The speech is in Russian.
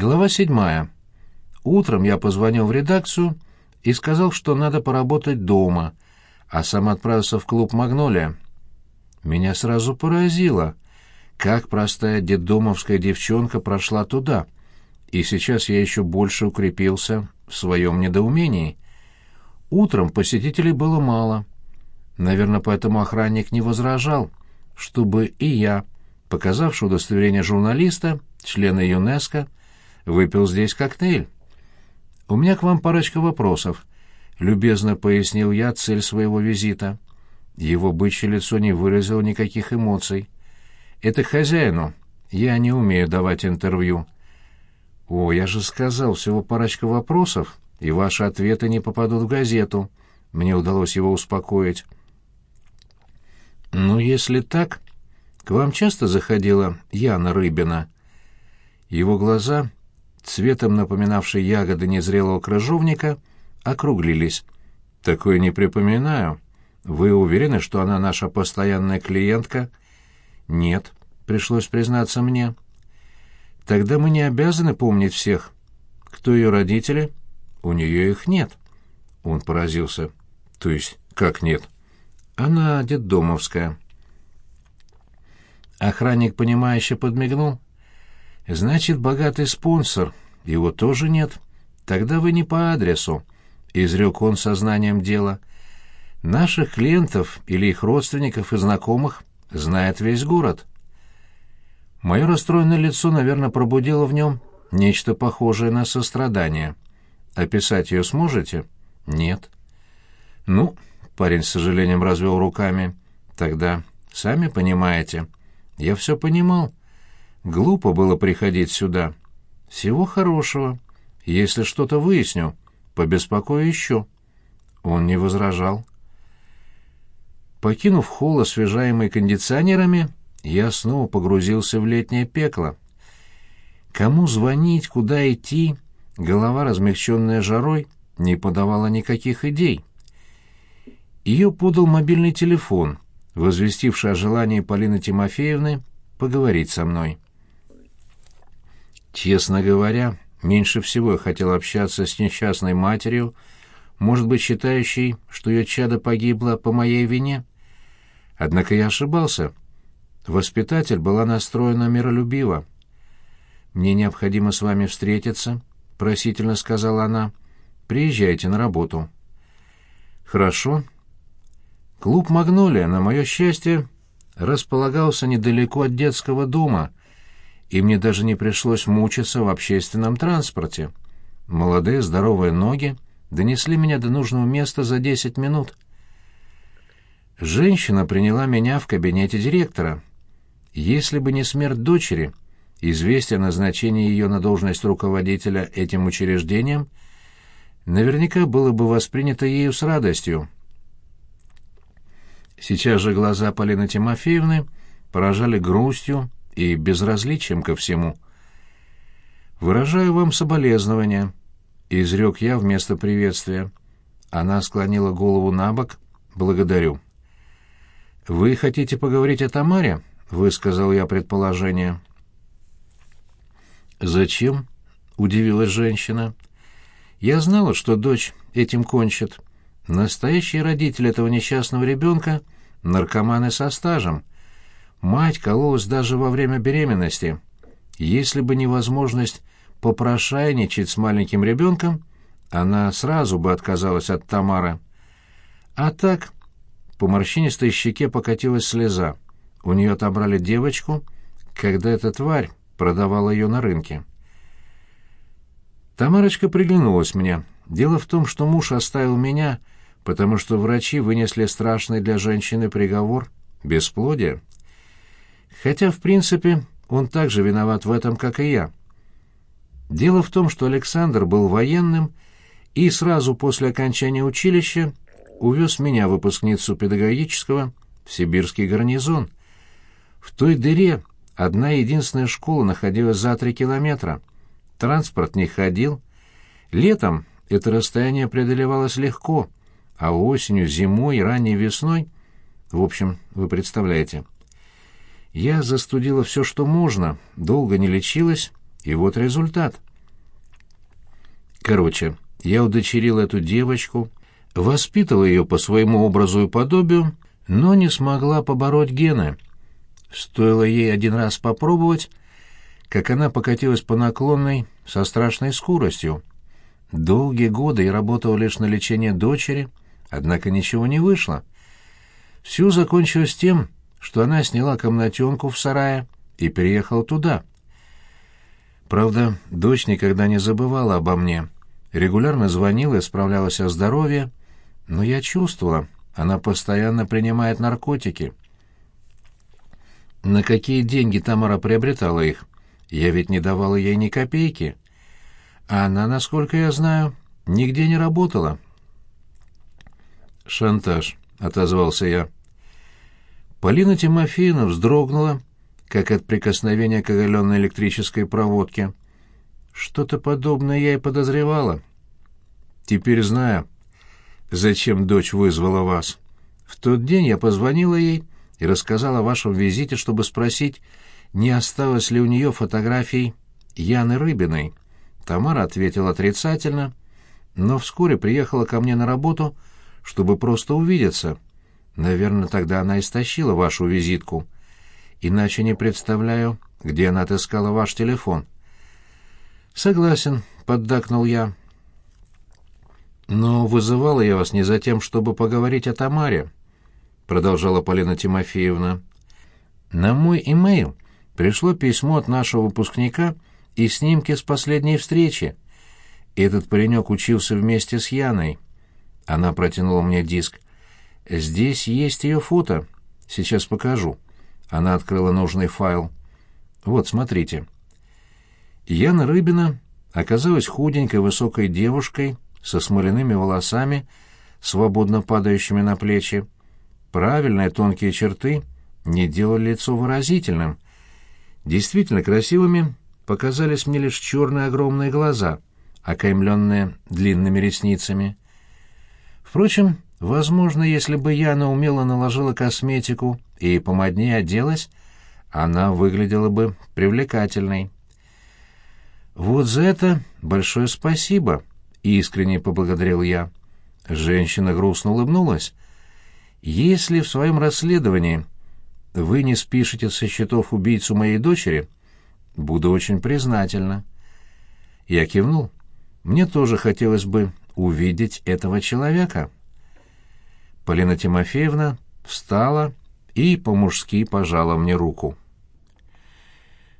Глава седьмая. Утром я позвонил в редакцию и сказал, что надо поработать дома, а сам отправился в клуб «Магнолия». Меня сразу поразило, как простая детдомовская девчонка прошла туда, и сейчас я еще больше укрепился в своем недоумении. Утром посетителей было мало. Наверное, поэтому охранник не возражал, чтобы и я, показавший удостоверение журналиста, члена ЮНЕСКО, выпил здесь коктейль. «У меня к вам парочка вопросов», — любезно пояснил я цель своего визита. Его бычье лицо не выразило никаких эмоций. «Это хозяину. Я не умею давать интервью». «О, я же сказал, всего парочка вопросов, и ваши ответы не попадут в газету». Мне удалось его успокоить. «Ну, если так, к вам часто заходила Яна Рыбина?» Его глаза цветом напоминавшие ягоды незрелого крыжовника, округлились. «Такое не припоминаю. Вы уверены, что она наша постоянная клиентка?» «Нет», — пришлось признаться мне. «Тогда мы не обязаны помнить всех. Кто ее родители?» «У нее их нет». Он поразился. «То есть, как нет?» «Она детдомовская». Охранник, понимающе подмигнул. Значит, богатый спонсор. Его тоже нет. Тогда вы не по адресу, изрек он сознанием дела. Наших клиентов или их родственников и знакомых знает весь город. Мое расстроенное лицо, наверное, пробудило в нем нечто похожее на сострадание. Описать ее сможете? Нет. Ну, парень с сожалением развел руками. Тогда, сами понимаете, я все понимал. Глупо было приходить сюда. Всего хорошего. Если что-то выясню, побеспокою еще. Он не возражал. Покинув холл, освежаемый кондиционерами, я снова погрузился в летнее пекло. Кому звонить, куда идти, голова, размягченная жарой, не подавала никаких идей. Ее подал мобильный телефон, возвестивший о желании Полины Тимофеевны поговорить со мной. Честно говоря, меньше всего я хотел общаться с несчастной матерью, может быть, считающей, что ее чадо погибло по моей вине. Однако я ошибался. Воспитатель была настроена миролюбиво. «Мне необходимо с вами встретиться», — просительно сказала она. «Приезжайте на работу». «Хорошо». Клуб «Магнолия», на мое счастье, располагался недалеко от детского дома, и мне даже не пришлось мучиться в общественном транспорте. Молодые здоровые ноги донесли меня до нужного места за десять минут. Женщина приняла меня в кабинете директора. Если бы не смерть дочери, известие о назначении ее на должность руководителя этим учреждением, наверняка было бы воспринято ею с радостью. Сейчас же глаза Полины Тимофеевны поражали грустью и безразличием ко всему. «Выражаю вам соболезнования», — изрек я вместо приветствия. Она склонила голову на бок. «Благодарю». «Вы хотите поговорить о Тамаре?» — высказал я предположение. «Зачем?» — удивилась женщина. «Я знала, что дочь этим кончит. Настоящие родители этого несчастного ребенка — наркоманы со стажем. Мать кололась даже во время беременности. Если бы невозможность попрошайничать с маленьким ребенком, она сразу бы отказалась от Тамары. А так, по морщинистой щеке покатилась слеза. У нее отобрали девочку, когда эта тварь продавала ее на рынке. Тамарочка приглянулась мне. Дело в том, что муж оставил меня, потому что врачи вынесли страшный для женщины приговор — бесплодие. Хотя, в принципе, он так же виноват в этом, как и я. Дело в том, что Александр был военным и сразу после окончания училища увез меня, выпускницу педагогического, в сибирский гарнизон. В той дыре одна единственная школа находилась за три километра. Транспорт не ходил. Летом это расстояние преодолевалось легко, а осенью, зимой и ранней весной... В общем, вы представляете... Я застудила все, что можно, долго не лечилась и вот результат. Короче, я удочерил эту девочку, воспитывал ее по своему образу и подобию, но не смогла побороть гены. Стоило ей один раз попробовать, как она покатилась по наклонной со страшной скоростью. Долгие годы я работал лишь на лечение дочери, однако ничего не вышло. Все закончилось тем, что она сняла комнатенку в сарае и переехала туда. Правда, дочь никогда не забывала обо мне. Регулярно звонила и справлялась о здоровье, но я чувствовала, она постоянно принимает наркотики. На какие деньги Тамара приобретала их? Я ведь не давала ей ни копейки. А она, насколько я знаю, нигде не работала. «Шантаж», — отозвался я. Полина Тимофеевна вздрогнула, как от прикосновения к оголенной электрической проводке. Что-то подобное я и подозревала. Теперь знаю, зачем дочь вызвала вас. В тот день я позвонила ей и рассказала о вашем визите, чтобы спросить, не осталось ли у нее фотографий Яны Рыбиной. Тамара ответила отрицательно, но вскоре приехала ко мне на работу, чтобы просто увидеться. Наверное, тогда она истощила вашу визитку. Иначе не представляю, где она отыскала ваш телефон. Согласен, поддакнул я. Но вызывала я вас не за тем, чтобы поговорить о Тамаре, продолжала Полина Тимофеевна. На мой имейл пришло письмо от нашего выпускника и снимки с последней встречи. Этот паренек учился вместе с Яной. Она протянула мне диск. Здесь есть ее фото. Сейчас покажу. Она открыла нужный файл. Вот, смотрите. Яна Рыбина оказалась худенькой высокой девушкой со смоляными волосами, свободно падающими на плечи. Правильные тонкие черты не делали лицо выразительным, Действительно красивыми показались мне лишь черные огромные глаза, окаймленные длинными ресницами. Впрочем, возможно, если бы Яна умело наложила косметику и помаднее оделась, она выглядела бы привлекательной. «Вот за это большое спасибо», — искренне поблагодарил я. Женщина грустно улыбнулась. «Если в своем расследовании вы не спишете со счетов убийцу моей дочери, буду очень признательна. Я кивнул. Мне тоже хотелось бы увидеть этого человека. Полина Тимофеевна встала и по-мужски пожала мне руку.